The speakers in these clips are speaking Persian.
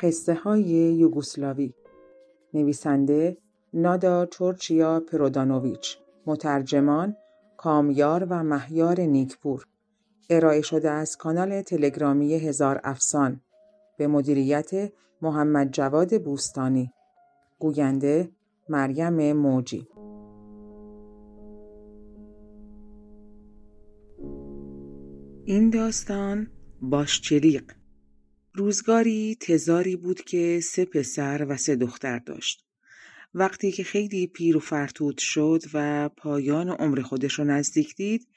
قصه های یوگوسلاوی. نویسنده نادا چورچیا پرودانوویچ. مترجمان کامیار و مهیار نیکپور. ارائه شده از کانال تلگرامی هزار افسان. به مدیریت محمد جواد بوستانی. گوینده مریم موجی. این داستان باشچلیق. روزگاری تزاری بود که سه پسر و سه دختر داشت. وقتی که خیلی پیر و فرتود شد و پایان عمر خودش رو نزدیک دید،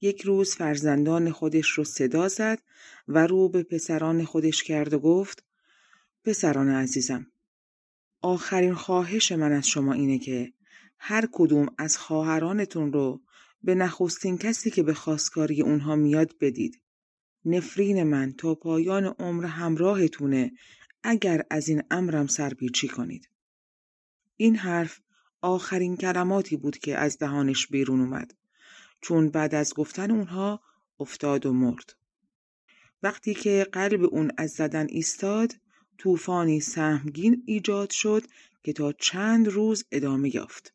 یک روز فرزندان خودش رو صدا زد و رو به پسران خودش کرد و گفت پسران عزیزم آخرین خواهش من از شما اینه که هر کدوم از خواهرانتون رو به نخستین کسی که به خواستگاری اونها میاد بدید. نفرین من تا پایان عمر همراهتونه اگر از این امرم سرپیچی کنید. این حرف آخرین کلماتی بود که از دهانش بیرون اومد چون بعد از گفتن اونها افتاد و مرد. وقتی که قلب اون از زدن ایستاد طوفانی سهمگین ایجاد شد که تا چند روز ادامه یافت.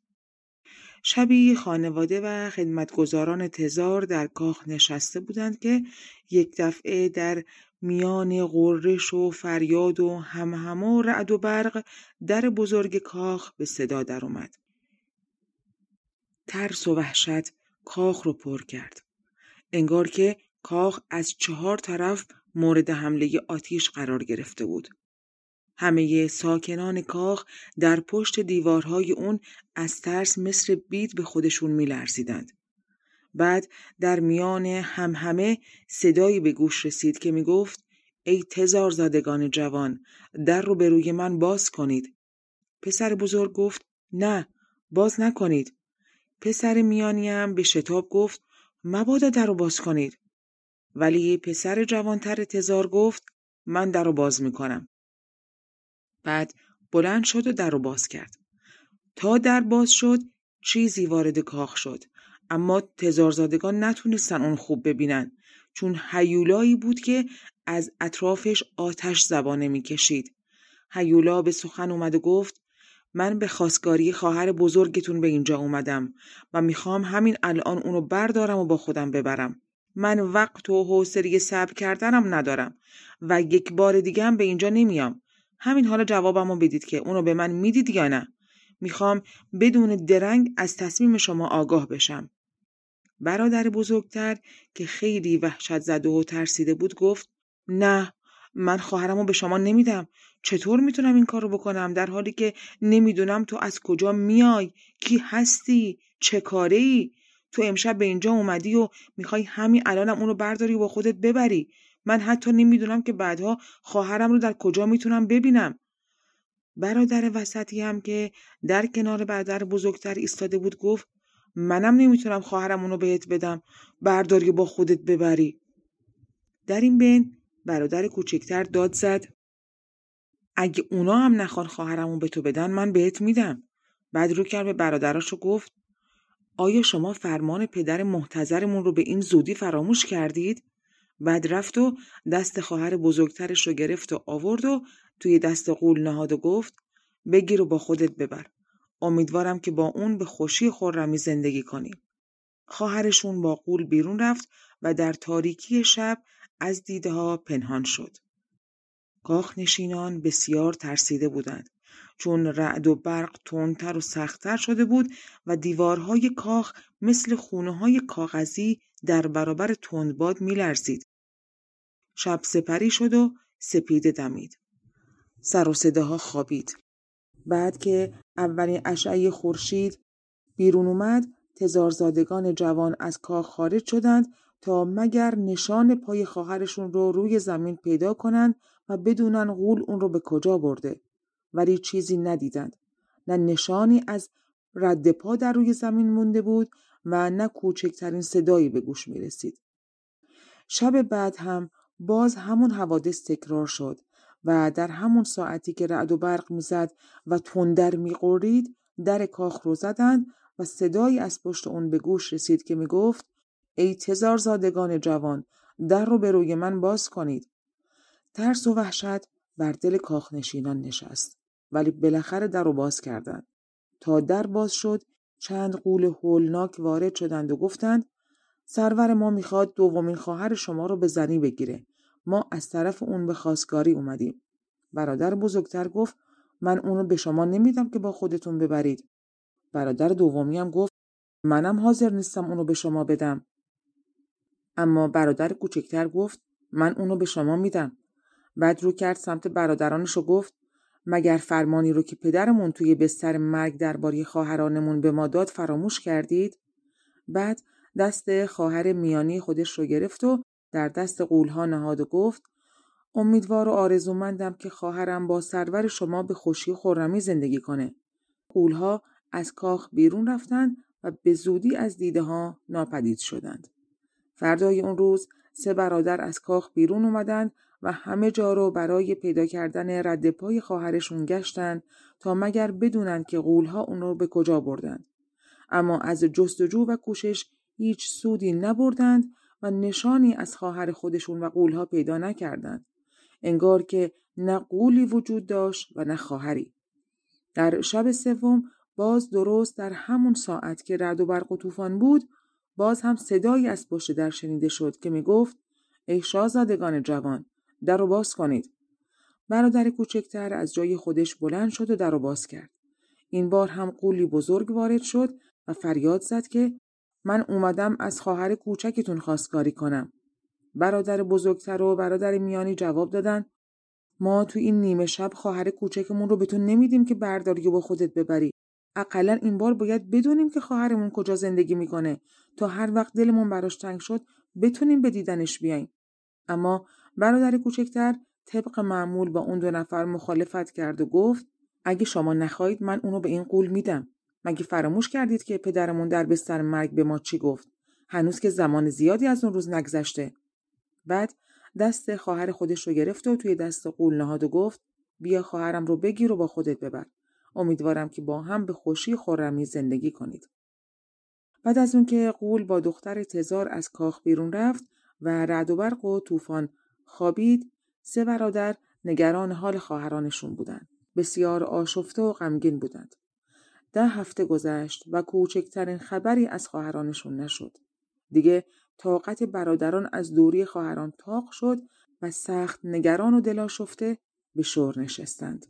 شبی خانواده و خدمتگزاران تزار در کاخ نشسته بودند که یک دفعه در میان غرش و فریاد و همهم و رعد و برق در بزرگ کاخ به صدا در اومد. ترس و وحشت کاخ رو پر کرد. انگار که کاخ از چهار طرف مورد حمله آتیش قرار گرفته بود. همه ساکنان کاخ در پشت دیوارهای اون از ترس مثل بید به خودشون میلرزیدند. بعد در میان همه صدایی به گوش رسید که می‌گفت ای تزار زادگان جوان در رو به روی من باز کنید. پسر بزرگ گفت نه باز نکنید. پسر میانیم به شتاب گفت مبادا در رو باز کنید. ولی پسر جوانتر تزار گفت من در رو باز می‌کنم. بعد بلند شد و در رو باز کرد. تا در باز شد چیزی وارد کاخ شد اما تزارزادگان نتونستن اون خوب ببینن چون هیولایی بود که از اطرافش آتش زبانه می‌کشید. هیولا به سخن اومد و گفت من به خواستگاری خواهر بزرگتون به اینجا اومدم و می‌خوام همین الان اونو بردارم و با خودم ببرم. من وقت و حوصله صبر کردنم ندارم و یک بار دیگه هم به اینجا نمیام. همین حالا جوابمو بدید که اونو به من می‌دید یا نه. می‌خوام بدون درنگ از تصمیم شما آگاه بشم. برادر بزرگتر که خیلی وحشت زده و ترسیده بود گفت نه من خواهرمو به شما نمیدم. چطور می‌تونم این کارو بکنم؟ در حالی که نمی‌دونم تو از کجا میای؟ کی هستی؟ چه کاره ای تو امشب به اینجا اومدی و می‌خوای همین الانم اونو برداری و با خودت ببری. من حتی نمی‌دونم که بعدها خواهرم رو در کجا می‌تونم ببینم. برادر وسطی هم که در کنار برادر بزرگتر ایستاده بود گفت منم نمی‌تونم خواهرم اونو بهت بدم برداری با خودت ببری. در این بین برادر کوچکتر داد زد اگه اونا هم نخوان خواهرمون به تو بدن من بهت میدم. بعد رو کرد به برادراش و گفت آیا شما فرمان پدر محتظرمون رو به این زودی فراموش کردید؟ بعد رفت و دست خواهر بزرگترش رو گرفت و آورد و توی دست قول نهاد و گفت بگیر و با خودت ببر. امیدوارم که با اون به خوشی خورمی زندگی کنی. خواهرشون با قول بیرون رفت و در تاریکی شب از دیده ها پنهان شد. کاخ نشینان بسیار ترسیده بودند چون رعد و برق تندتر و سختتر شده بود و دیوارهای کاخ مثل خونه های کاغذی در برابر تندباد میلرزید. شب سپری شد و سپیده دمید. سر و صداها خوابید. بعد که اولین اشعه خورشید بیرون اومد تزارزادگان جوان از کاخ خارج شدند تا مگر نشان پای خواهرشون رو روی زمین پیدا کنند و بدونن غول اون رو به کجا برده ولی چیزی ندیدند نه نشانی از رد پا در روی زمین مونده بود و نه کوچکترین صدایی به گوش می رسید. شب بعد هم باز همون حوادث تکرار شد و در همون ساعتی که رعد و برق می‌زد و تندر میقرید در کاخ رو زدند و صدایی از پشت اون به گوش رسید که می‌گفت ای تزار زادگان جوان در رو به روی من باز کنید. ترس و وحشت بر دل کاخنشینان نشست ولی بالاخره در رو باز کردند. تا در باز شد چند قول هولناک وارد شدند و گفتند سرور ما می‌خواد دومین خواهر شما رو به زنی بگیره. ما از طرف اون به خواستگاری اومدیم. برادر بزرگتر گفت من اونو به شما نمیدم که با خودتون ببرید. برادر دومی هم گفت منم حاضر نیستم اونو به شما بدم. اما برادر کوچکتر گفت من اونو به شما میدم. بعد رو کرد سمت برادرانش و گفت مگر فرمانی رو که پدرمون توی بستر مرگ درباره خواهرانمون به ما داد فراموش کردید؟ بعد دست خواهر میانی خودش رو گرفت و در دست قولها نهاد و گفت امیدوار و آرزومندم که خواهرم با سرور شما به خوشی خورمی زندگی کنه. قولها از کاخ بیرون رفتند و به زودی از دیده ها ناپدید شدند. فردای اون روز سه برادر از کاخ بیرون اومدند و همه جا رو برای پیدا کردن رد پای خواهرشون گشتند تا مگر بدونند که قولها اون رو به کجا بردند. اما از جستجو و کوشش هیچ سودی نبردند و نشانی از خواهر خودشون و قولها پیدا نکردند. انگار که نه قولی وجود داشت و نه خواهری. در شب سوم باز درست در همون ساعت که رد و برق و طوفان بود باز هم صدایی از پشت در شنیده شد که می گفت ای شاهزادگان جوان در رو باز کنید. برادر کوچکتر از جای خودش بلند شد و در رو باز کرد. این بار هم قولی بزرگ وارد شد و فریاد زد که من اومدم از خواهر کوچکتون خواستگاری کنم. برادر بزرگتر و برادر میانی جواب دادن ما تو این نیمه شب خواهر کوچکمون رو به تو نمیدیم که برداری و با خودت ببری. اقلا این بار باید بدونیم که خواهرمون کجا زندگی می‌کنه تا هر وقت دلمون براش تنگ شد بتونیم به دیدنش بیایم. اما برادر کوچکتر طبق معمول با اون دو نفر مخالفت کرد و گفت اگه شما نخواهید من اونو به این قول میدم. مگه فراموش کردید که پدرمون در بستر مرگ به ما چی گفت؟ هنوز که زمان زیادی از اون روز نگذشته. بعد دست خواهر خودش رو گرفت و توی دست قول نهاد و گفت بیا خواهرم رو بگیر و با خودت ببر. امیدوارم که با هم به خوشی خورمی زندگی کنید. بعد از اون که قول با دختر تزار از کاخ بیرون رفت و رعد و برق و طوفان خوابید سه برادر نگران حال خواهرانشون بودند. بسیار آشفته و غمگین بودند. ده هفته گذشت و کوچکترین خبری از خواهرانشون نشد. دیگه طاقت برادران از دوری خواهران تاق شد و سخت نگران و دلاشفته به شور نشستند.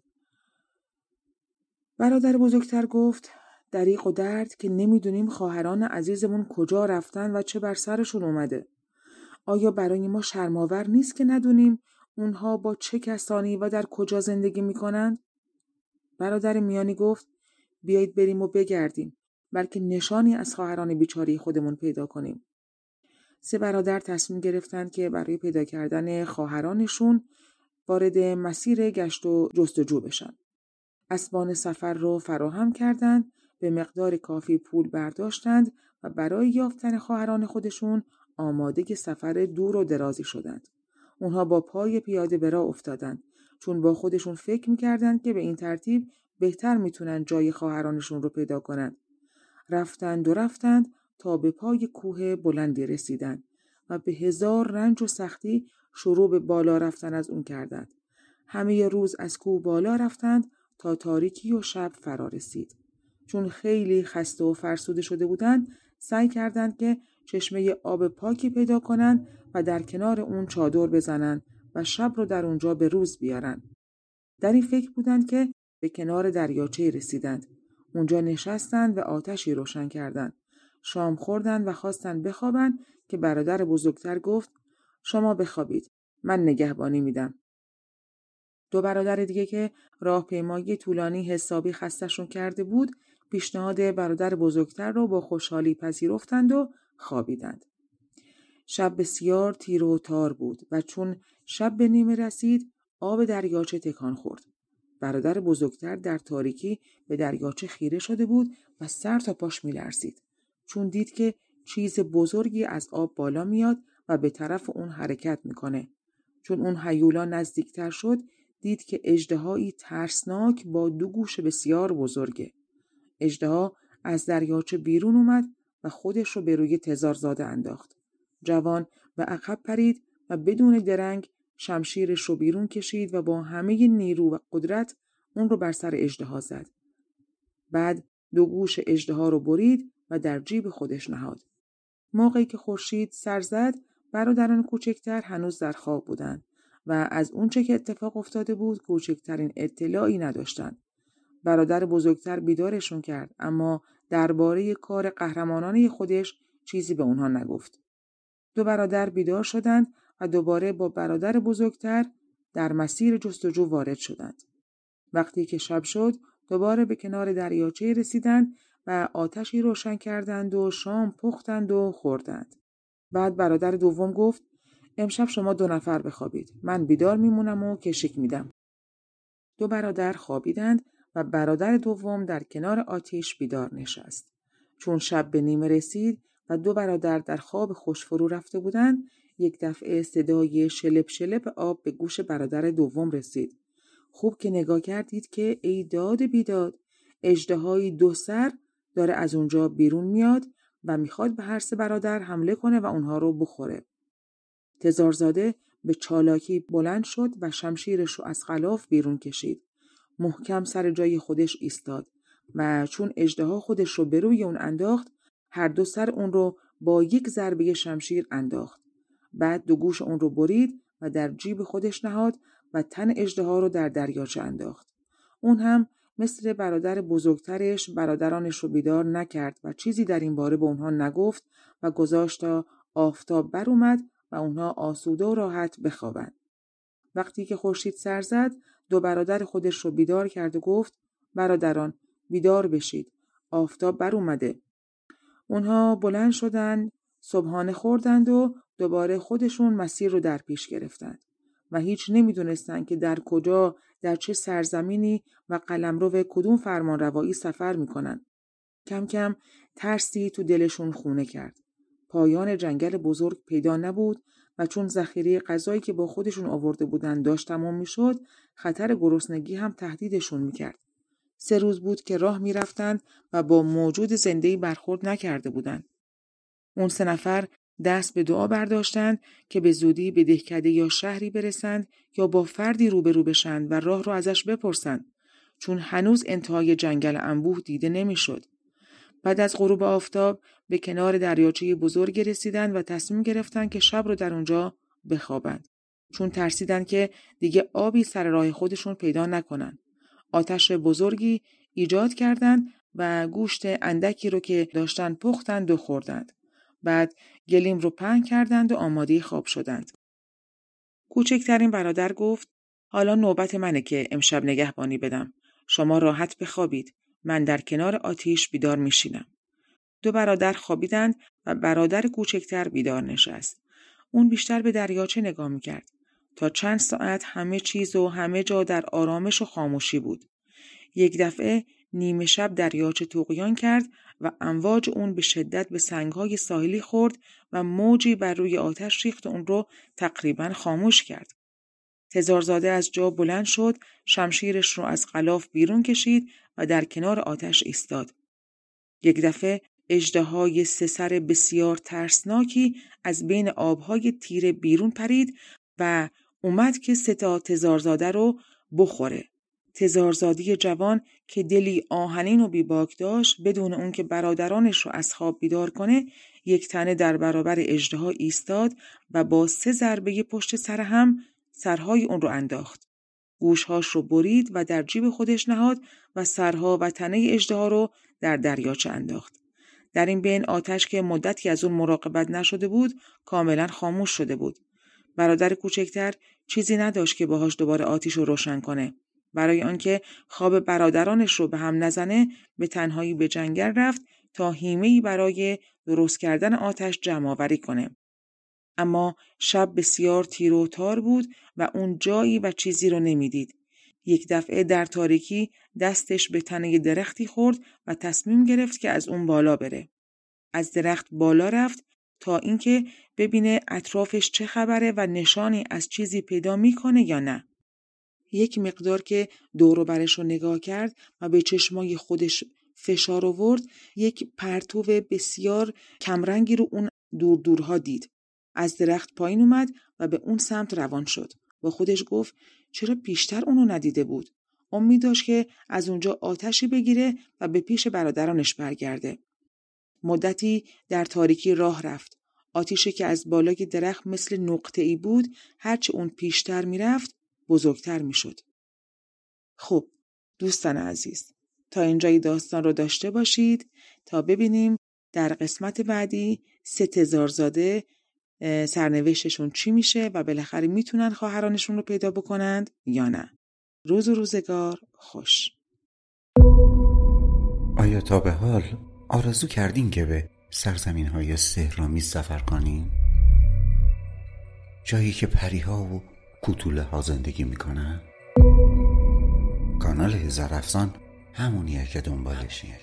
برادر بزرگتر گفت دریق و درد که نمی‌دونیم خواهران عزیزمون کجا رفتن و چه بر سرشون اومده. آیا برای ما شرماور نیست که ندونیم اونها با چه کسانی و در کجا زندگی می‌کنند؟ برادر میانی گفت بیایید بریم و بگردیم بلکه نشانی از خواهران بیچاری خودمون پیدا کنیم. سه برادر تصمیم گرفتند که برای پیدا کردن خواهرانشون وارد مسیر گشت و جستجو بشن. اسبان سفر رو فراهم کردند، به مقدار کافی پول برداشتند و برای یافتن خواهران خودشون آماده سفر دور و درازی شدند. اونها با پای پیاده به راه افتادند چون با خودشون فکر می‌کردند که به این ترتیب بهتر می‌تونن جای خواهرانشون رو پیدا کنند. رفتند و رفتند تا به پای کوه بلندی رسیدند و به هزار رنج و سختی شروع به بالا رفتن از اون کردند. همه روز از کوه بالا رفتند تا تاریکی و شب فرا رسید. چون خیلی خسته و فرسوده شده بودند سعی کردند که چشمه آب پاکی پیدا کنند و در کنار اون چادر بزنند و شب رو در اونجا به روز بیارن. در این فکر بودند که به کنار دریاچه رسیدند. اونجا نشستند و آتشی روشن کردند. شام خوردند و خواستند بخوابند که برادر بزرگتر گفت شما بخوابید. من نگهبانی میدم. دو برادر دیگه که راهپیمایی طولانی حسابی خستشون کرده بود پیشنهاد برادر بزرگتر رو با خوشحالی پذیرفتند و خوابیدند. شب بسیار تیر و تار بود و چون شب به نیمه رسید آب دریاچه تکان خورد. برادر بزرگتر در تاریکی به دریاچه خیره شده بود و سر تا پاش میلرزید چون دید که چیز بزرگی از آب بالا میاد و به طرف اون حرکت می‌کنه. چون اون حیولا نزدیکتر شد دید که اجدهایی ترسناک با دو گوش بسیار بزرگه. اجدها از دریاچه بیرون اومد و خودش رو به روی تزارزاده انداخت. جوان به عقب پرید و بدون درنگ شمشیرش رو بیرون کشید و با همه نیرو و قدرت اون رو بر سر اجدها زد. بعد دو گوش اجدها رو برید و در جیب خودش نهاد. موقعی که خورشید سر زد برادران کوچکتر هنوز در خواب بودند و از اونچه که اتفاق افتاده بود کوچکترین اطلاعی نداشتند. برادر بزرگتر بیدارشون کرد اما درباره کار قهرمانانه خودش چیزی به اونها نگفت. دو برادر بیدار شدند و دوباره با برادر بزرگتر در مسیر جستجو وارد شدند. وقتی که شب شد دوباره به کنار دریاچه رسیدند و آتشی روشن کردند و شام پختند و خوردند. بعد برادر دوم گفت امشب شما دو نفر بخوابید. من بیدار میمونم و کشیک میدم. دو برادر خوابیدند و برادر دوم در کنار آتیش بیدار نشست. چون شب به نیمه رسید و دو برادر در خواب خوش فرو رفته بودند، یک دفعه صدای شلپ شلپ آب به گوش برادر دوم رسید. خوب که نگاه کردید که ای داد بیداد اجدهای دو سر داره از اونجا بیرون میاد و می‌خواد به هر سه برادر حمله کنه و اونها رو بخوره. تزارزاده به چالاکی بلند شد و شمشیرش رو از خلاف بیرون کشید. محکم سر جای خودش ایستاد و چون اجدها خودش رو به روی اون انداخت هر دو سر اون رو با یک ضربه شمشیر انداخت. بعد دو گوش اون رو برید و در جیب خودش نهاد و تن اجدها رو در دریاچه انداخت. اون هم مثل برادر بزرگترش برادرانش رو بیدار نکرد و چیزی در این باره به اونها نگفت و گذاشت تا آفتاب بر اومد و اونها آسوده و راحت بخوابند. وقتی که خورشید سر زد دو برادر خودش رو بیدار کرد و گفت برادران بیدار بشید آفتاب بر اومده اونها بلند شدند صبحانه خوردند و دوباره خودشون مسیر رو در پیش گرفتند و هیچ نمی‌دونستند که در کجا در چه سرزمینی و قلمرو کدوم فرمان روایی سفر می‌کنن. کم کم ترسی تو دلشون خونه کرد. پایان جنگل بزرگ پیدا نبود و چون ذخیره غذایی که با خودشون آورده بودن داشت تمام می‌شد خطر گرسنگی هم تهدیدشون می‌کرد. سه روز بود که راه می‌رفتند و با موجود زندهی برخورد نکرده بودند. اون سه نفر دست به دعا برداشتند که به زودی به دهکده یا شهری برسند یا با فردی روبرو بشند و راه رو ازش بپرسند چون هنوز انتهای جنگل انبوه دیده نمی‌شد. بعد از غروب آفتاب به کنار دریاچه بزرگی رسیدند و تصمیم گرفتند که شب رو در اونجا بخوابند. چون ترسیدند که دیگه آبی سر راه خودشون پیدا نکنند. آتش بزرگی ایجاد کردند و گوشت اندکی رو که داشتن پختند و خوردند. بعد گلیم رو پهن کردند و آماده خواب شدند. کوچکترین برادر گفت حالا نوبت منه که امشب نگهبانی بدم. شما راحت بخوابید. من در کنار آتیش بیدار میشینم. دو برادر خوابیدند و برادر کوچکتر بیدار نشست. اون بیشتر به دریاچه نگاه می‌کرد. تا چند ساعت همه چیز و همه جا در آرامش و خاموشی بود. یک دفعه نیمه شب دریاچه توقیان کرد و امواج اون به شدت به سنگهای ساحلی خورد و موجی بر روی آتش ریخت اون رو تقریبا خاموش کرد. تزارزاده از جا بلند شد، شمشیرش رو از غلاف بیرون کشید و در کنار آتش ایستاد. یک دفعه اجده سه سر بسیار ترسناکی از بین آبهای تیره بیرون پرید و اومد که ستا تزارزاده رو بخوره. تزارزادی جوان که دلی آهنین و بیباک داشت بدون اون که برادرانش رو از خواب بیدار کنه یک تنه در برابر اجدها ایستاد و با سه ضربه پشت سر هم سرهای اون رو انداخت. گوشهاش رو برید و در جیب خودش نهاد و سرها و تنه اجدها رو در دریاچه انداخت. در این بین آتش که مدتی از اون مراقبت نشده بود کاملا خاموش شده بود. برادر کوچکتر چیزی نداشت که باهاش دوباره آتیش رو روشن کنه. برای آنکه خواب برادرانش رو به هم نزنه به تنهایی به جنگل رفت تا هیمهی برای درست کردن آتش جمع آوری کنه. اما شب بسیار تیر و تار بود و اون جایی و چیزی رو نمی‌دید. یک دفعه در تاریکی دستش به تنه درختی خورد و تصمیم گرفت که از اون بالا بره. از درخت بالا رفت تا اینکه ببینه اطرافش چه خبره و نشانی از چیزی پیدا می‌کنه یا نه. یک مقدار که دور برش رو نگاه کرد و به چشمای خودش فشار آورد یک پرتو بسیار کمرنگی رو اون دور دورها دید. از درخت پایین اومد و به اون سمت روان شد. با خودش گفت چرا بیشتر اونو ندیده بود امید داشت که از اونجا آتشی بگیره و به پیش برادرانش برگرده مدتی در تاریکی راه رفت آتیشی که از بالای درخت مثل نقطه ای بود هرچه اون پیشتر می‌رفت بزرگتر می‌شد. خب دوستان عزیز تا اینجای داستان رو داشته باشید تا ببینیم در قسمت بعدی ستزارزاده سرنوشتشون چی میشه و بالاخره می‌تونن خواهرانشون رو پیدا بکنند یا نه روز و روزگار خوش آیا تا به حال آرزو کردین که به سرزمین های سهرامی سفر کنین؟ جایی که پریها و کوتوله ها زندگی می‌کنن؟ کانال هزار افسان همونیه که دنبالشی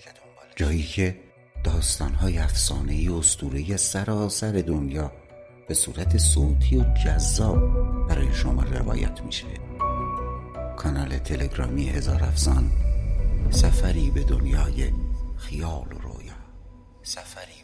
جایی که داستانهای افسانه‌ای و اسطوره‌ای سراسر دنیا به صورت صوتی و جذاب برای شما روایت میشه. کانال تلگرامی هزار افسان سفری به دنیای خیال و رویا. سفری